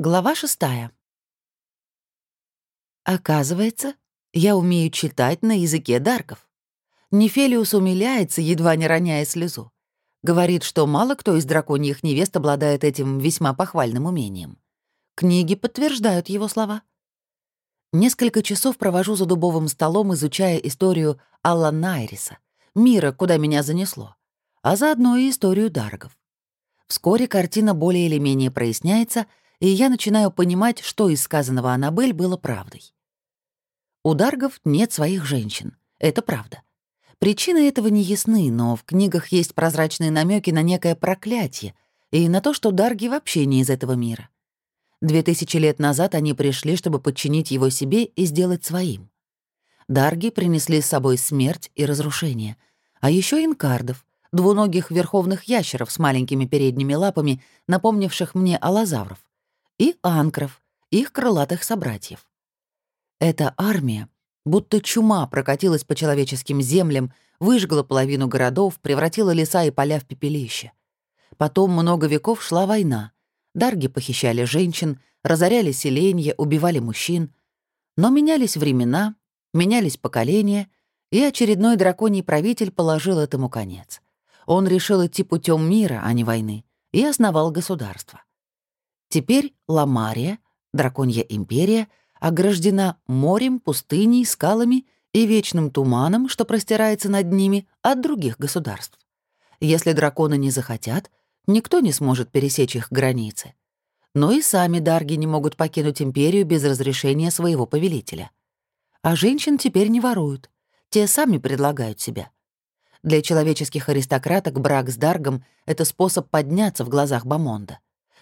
Глава шестая. Оказывается, я умею читать на языке дарков. Нефелиус умиляется, едва не роняя слезу. Говорит, что мало кто из драконьих невест обладает этим весьма похвальным умением. Книги подтверждают его слова. Несколько часов провожу за дубовым столом, изучая историю Алла Найриса, мира, куда меня занесло, а заодно и историю даргов. Вскоре картина более или менее проясняется — и я начинаю понимать, что из сказанного Аннабель было правдой. У Даргов нет своих женщин. Это правда. Причины этого не ясны, но в книгах есть прозрачные намеки на некое проклятие и на то, что Дарги вообще не из этого мира. Две тысячи лет назад они пришли, чтобы подчинить его себе и сделать своим. Дарги принесли с собой смерть и разрушение, а еще инкардов, двуногих верховных ящеров с маленькими передними лапами, напомнивших мне аллозавров и анкров, их крылатых собратьев. Эта армия, будто чума, прокатилась по человеческим землям, выжгла половину городов, превратила леса и поля в пепелище. Потом много веков шла война. Дарги похищали женщин, разоряли селения, убивали мужчин. Но менялись времена, менялись поколения, и очередной драконий правитель положил этому конец. Он решил идти путем мира, а не войны, и основал государство. Теперь Ламария, драконья империя, ограждена морем, пустыней, скалами и вечным туманом, что простирается над ними от других государств. Если драконы не захотят, никто не сможет пересечь их границы. Но и сами дарги не могут покинуть империю без разрешения своего повелителя. А женщин теперь не воруют. Те сами предлагают себя. Для человеческих аристократок брак с даргом — это способ подняться в глазах Бамонда.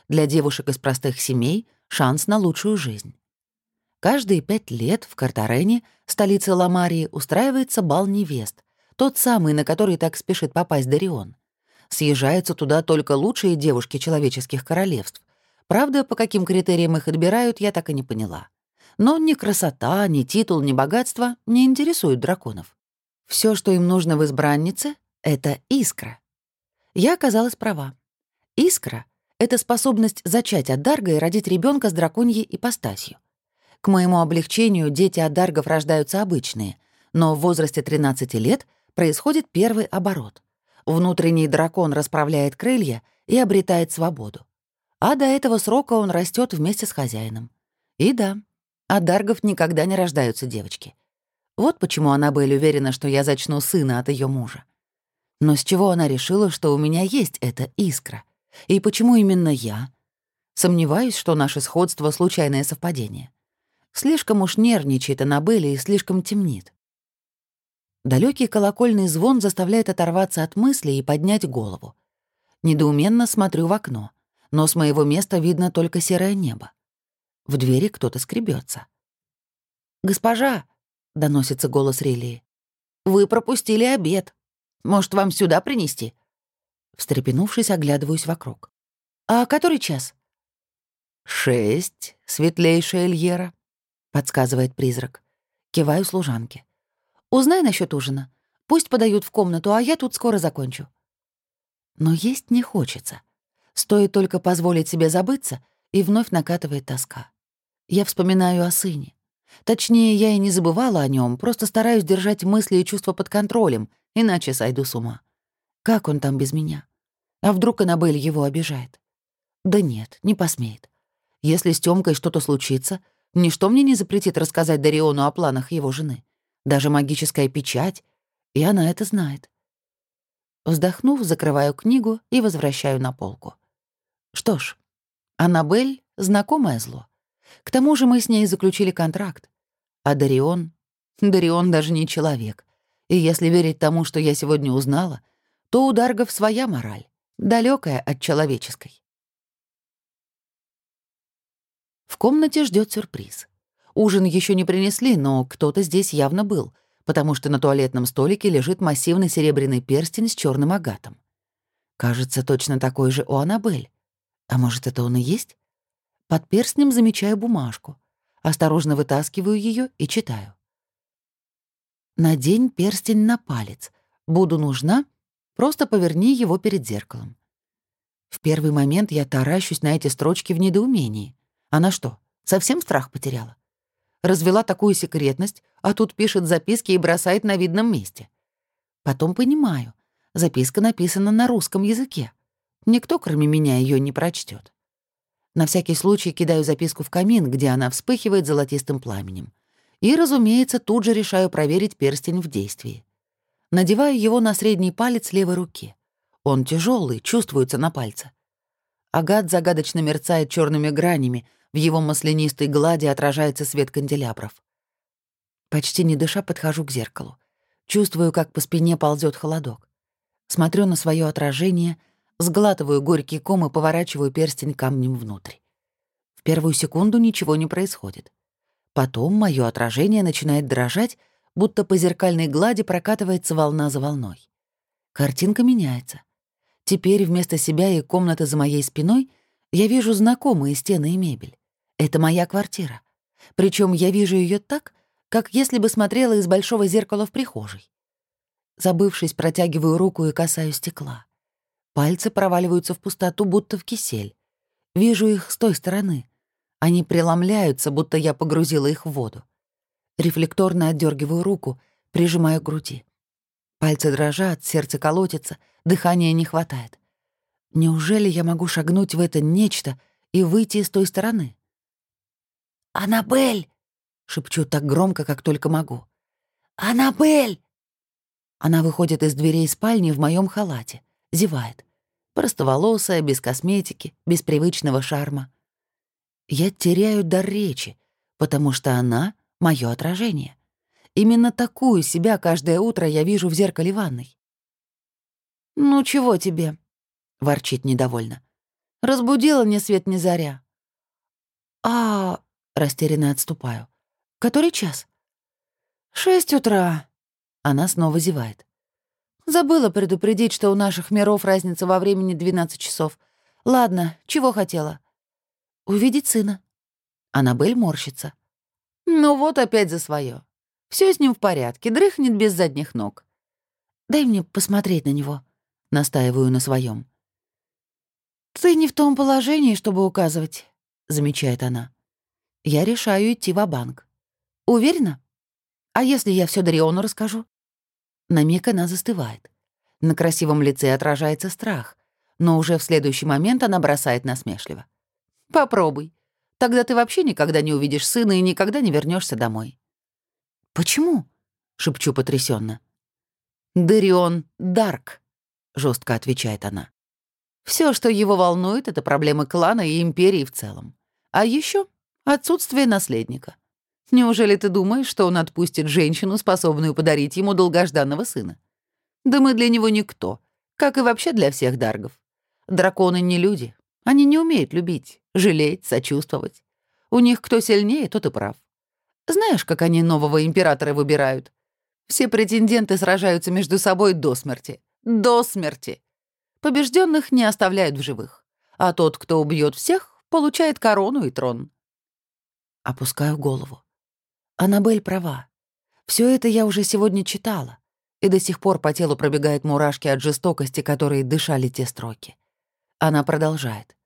Для девушек из простых семей — шанс на лучшую жизнь. Каждые пять лет в Картарене, столице Ламарии, устраивается бал невест, тот самый, на который так спешит попасть Дарион. Съезжаются туда только лучшие девушки человеческих королевств. Правда, по каким критериям их отбирают, я так и не поняла. Но ни красота, ни титул, ни богатство не интересуют драконов. Все, что им нужно в избраннице, — это искра. Я оказалась права. Искра это способность зачать от Дарга и родить ребенка с драконьей ипостасью. К моему облегчению дети от Даргов рождаются обычные, но в возрасте 13 лет происходит первый оборот. Внутренний дракон расправляет крылья и обретает свободу. А до этого срока он растет вместе с хозяином. И да, от Даргов никогда не рождаются девочки. Вот почему она Аннабель уверена, что я зачну сына от ее мужа. Но с чего она решила, что у меня есть эта искра — и почему именно я? Сомневаюсь, что наше сходство — случайное совпадение. Слишком уж нервничает Аннабелли и слишком темнит. Далекий колокольный звон заставляет оторваться от мыслей и поднять голову. Недоуменно смотрю в окно, но с моего места видно только серое небо. В двери кто-то скребется. «Госпожа!» — доносится голос Релии. «Вы пропустили обед. Может, вам сюда принести?» Встрепенувшись, оглядываюсь вокруг. «А который час?» «Шесть, светлейшая Эльера», — подсказывает призрак. Киваю служанке. «Узнай насчет ужина. Пусть подают в комнату, а я тут скоро закончу». Но есть не хочется. Стоит только позволить себе забыться, и вновь накатывает тоска. Я вспоминаю о сыне. Точнее, я и не забывала о нем, просто стараюсь держать мысли и чувства под контролем, иначе сойду с ума. Как он там без меня? А вдруг Аннабель его обижает? Да нет, не посмеет. Если с Тёмкой что-то случится, ничто мне не запретит рассказать Дариону о планах его жены. Даже магическая печать, и она это знает. Вздохнув, закрываю книгу и возвращаю на полку. Что ж, Аннабель — знакомое зло. К тому же мы с ней заключили контракт. А Дарион... Дарион даже не человек. И если верить тому, что я сегодня узнала — то у Даргов своя мораль, далекая от человеческой. В комнате ждет сюрприз. Ужин еще не принесли, но кто-то здесь явно был, потому что на туалетном столике лежит массивный серебряный перстень с черным агатом. Кажется, точно такой же у Аннабель. А может, это он и есть? Под перстнем замечаю бумажку. Осторожно вытаскиваю ее и читаю. «Надень перстень на палец. Буду нужна, Просто поверни его перед зеркалом. В первый момент я таращусь на эти строчки в недоумении. Она что, совсем страх потеряла? Развела такую секретность, а тут пишет записки и бросает на видном месте. Потом понимаю, записка написана на русском языке. Никто, кроме меня, ее не прочтет. На всякий случай кидаю записку в камин, где она вспыхивает золотистым пламенем. И, разумеется, тут же решаю проверить перстень в действии. Надеваю его на средний палец левой руки. Он тяжелый, чувствуется на пальце. Агат загадочно мерцает черными гранями, в его маслянистой глади отражается свет канделябров. Почти не дыша подхожу к зеркалу. Чувствую, как по спине ползет холодок. Смотрю на свое отражение, сглатываю горький ком и поворачиваю перстень камнем внутрь. В первую секунду ничего не происходит. Потом мое отражение начинает дрожать, будто по зеркальной глади прокатывается волна за волной. Картинка меняется. Теперь вместо себя и комнаты за моей спиной я вижу знакомые стены и мебель. Это моя квартира. Причем я вижу ее так, как если бы смотрела из большого зеркала в прихожей. Забывшись, протягиваю руку и касаюсь стекла. Пальцы проваливаются в пустоту, будто в кисель. Вижу их с той стороны. Они преломляются, будто я погрузила их в воду. Рефлекторно отдергиваю руку, прижимаю к груди. Пальцы дрожат, сердце колотится, дыхания не хватает. Неужели я могу шагнуть в это нечто и выйти с той стороны? «Аннабель!» — шепчу так громко, как только могу. «Аннабель!» Она выходит из дверей спальни в моем халате, зевает. Простоволосая, без косметики, без привычного шарма. Я теряю дар речи, потому что она — мое отражение. Именно такую себя каждое утро я вижу в зеркале ванной. «Ну чего тебе?» — ворчит недовольно. «Разбудила ни свет ни заря». «А...» — растерянно отступаю. «Который час?» «Шесть утра». Она снова зевает. «Забыла предупредить, что у наших миров разница во времени 12 часов. Ладно, чего хотела?» «Увидеть сына». Аннабель морщится. «Ну вот опять за свое. Все с ним в порядке, дрыхнет без задних ног. Дай мне посмотреть на него», — настаиваю на своем. «Ты не в том положении, чтобы указывать», — замечает она. Я решаю идти в банк Уверена? А если я все Дариону расскажу? На миг она застывает. На красивом лице отражается страх, но уже в следующий момент она бросает насмешливо. «Попробуй. Тогда ты вообще никогда не увидишь сына и никогда не вернешься домой». «Почему?» — шепчу потрясенно. «Дарион Дарк», — жестко отвечает она. Все, что его волнует, это проблемы клана и империи в целом. А еще отсутствие наследника. Неужели ты думаешь, что он отпустит женщину, способную подарить ему долгожданного сына? Да мы для него никто, как и вообще для всех даргов. Драконы не люди. Они не умеют любить, жалеть, сочувствовать. У них кто сильнее, тот и прав. Знаешь, как они нового императора выбирают? Все претенденты сражаются между собой до смерти. До смерти. Побежденных не оставляют в живых, а тот, кто убьет всех, получает корону и трон. Опускаю голову. Аннабель права. Все это я уже сегодня читала, и до сих пор по телу пробегают мурашки от жестокости, которые дышали те строки. Она продолжает.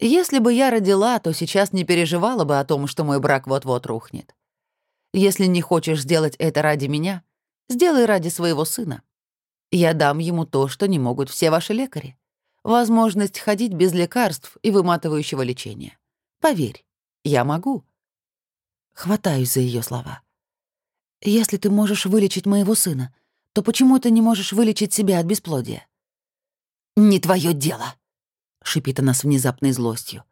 «Если бы я родила, то сейчас не переживала бы о том, что мой брак вот-вот рухнет. Если не хочешь сделать это ради меня, сделай ради своего сына. Я дам ему то, что не могут все ваши лекари. Возможность ходить без лекарств и выматывающего лечения. Поверь, я могу. Хватаюсь за ее слова. Если ты можешь вылечить моего сына, то почему ты не можешь вылечить себя от бесплодия? Не твое дело, шипит она с внезапной злостью.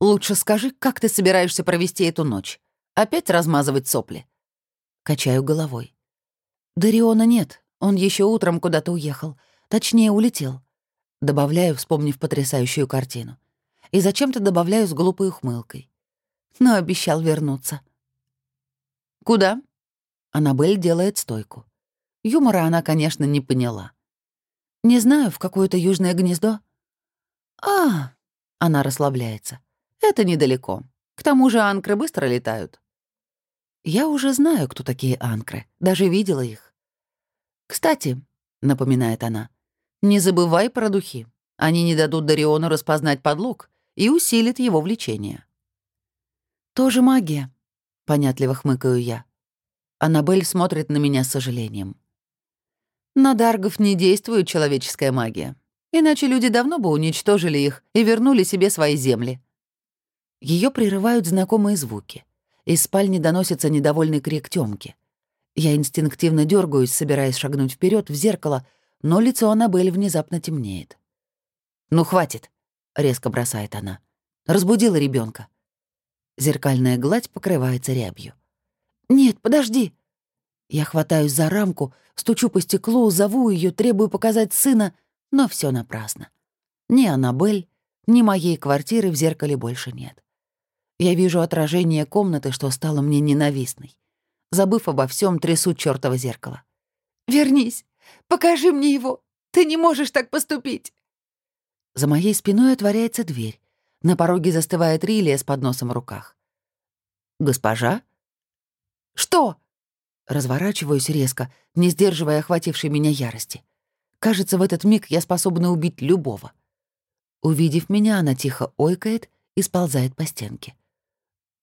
Лучше скажи, как ты собираешься провести эту ночь? Опять размазывать сопли? Качаю головой. Дариона нет, он еще утром куда-то уехал. Точнее, улетел. Добавляю, вспомнив потрясающую картину. И зачем-то добавляю с глупой ухмылкой. Но обещал вернуться. «Куда?» Аннабель делает стойку. Юмора она, конечно, не поняла. «Не знаю, в какое-то южное гнездо». «А!» — она расслабляется. «Это недалеко. К тому же анкры быстро летают». Я уже знаю, кто такие анкры, даже видела их. «Кстати», — напоминает она, — «не забывай про духи. Они не дадут Дариону распознать подлог, и усилит его влечение. «Тоже магия», — понятливо хмыкаю я. Аннабель смотрит на меня с сожалением. На даргов не действует человеческая магия. Иначе люди давно бы уничтожили их и вернули себе свои земли. Ее прерывают знакомые звуки. Из спальни доносится недовольный крик Тёмки. Я инстинктивно дергаюсь, собираясь шагнуть вперед в зеркало, но лицо Аннабель внезапно темнеет. «Ну, хватит!» — резко бросает она. Разбудила ребенка. Зеркальная гладь покрывается рябью. «Нет, подожди!» Я хватаюсь за рамку, стучу по стеклу, зову ее, требую показать сына, но все напрасно. Ни Аннабель, ни моей квартиры в зеркале больше нет. Я вижу отражение комнаты, что стало мне ненавистной. Забыв обо всем, трясу чёртово зеркало. «Вернись! Покажи мне его! Ты не можешь так поступить!» За моей спиной отворяется дверь. На пороге застывает Рилия с подносом в руках. «Госпожа?» «Что?» Разворачиваюсь резко, не сдерживая охватившей меня ярости. Кажется, в этот миг я способна убить любого. Увидев меня, она тихо ойкает и сползает по стенке.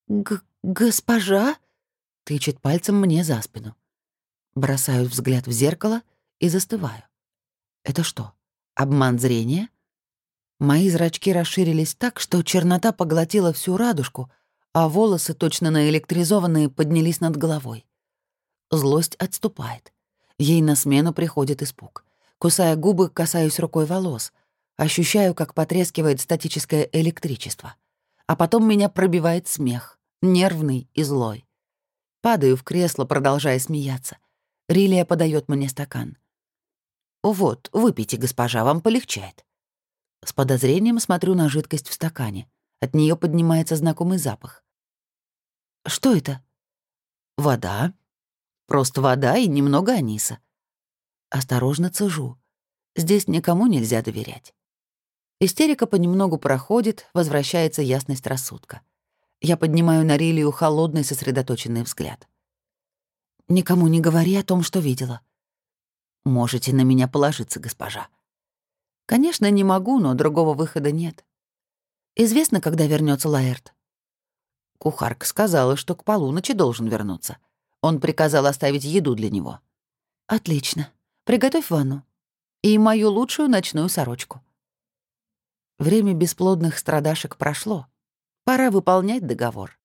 Г «Госпожа?» — тычет пальцем мне за спину. Бросаю взгляд в зеркало и застываю. Это что, обман зрения? Мои зрачки расширились так, что чернота поглотила всю радужку, а волосы, точно наэлектризованные, поднялись над головой. Злость отступает. Ей на смену приходит испуг. Кусая губы, касаюсь рукой волос. Ощущаю, как потрескивает статическое электричество. А потом меня пробивает смех, нервный и злой. Падаю в кресло, продолжая смеяться. Рилия подает мне стакан. «Вот, выпейте, госпожа, вам полегчает». С подозрением смотрю на жидкость в стакане. От нее поднимается знакомый запах. «Что это?» «Вода», Просто вода и немного аниса. Осторожно цежу. Здесь никому нельзя доверять. Истерика понемногу проходит, возвращается ясность рассудка. Я поднимаю на Рилию холодный сосредоточенный взгляд. «Никому не говори о том, что видела». «Можете на меня положиться, госпожа». «Конечно, не могу, но другого выхода нет». «Известно, когда вернется Лаэрт?» Кухарка сказала, что к полуночи должен вернуться. Он приказал оставить еду для него. «Отлично. Приготовь ванну. И мою лучшую ночную сорочку». Время бесплодных страдашек прошло. Пора выполнять договор.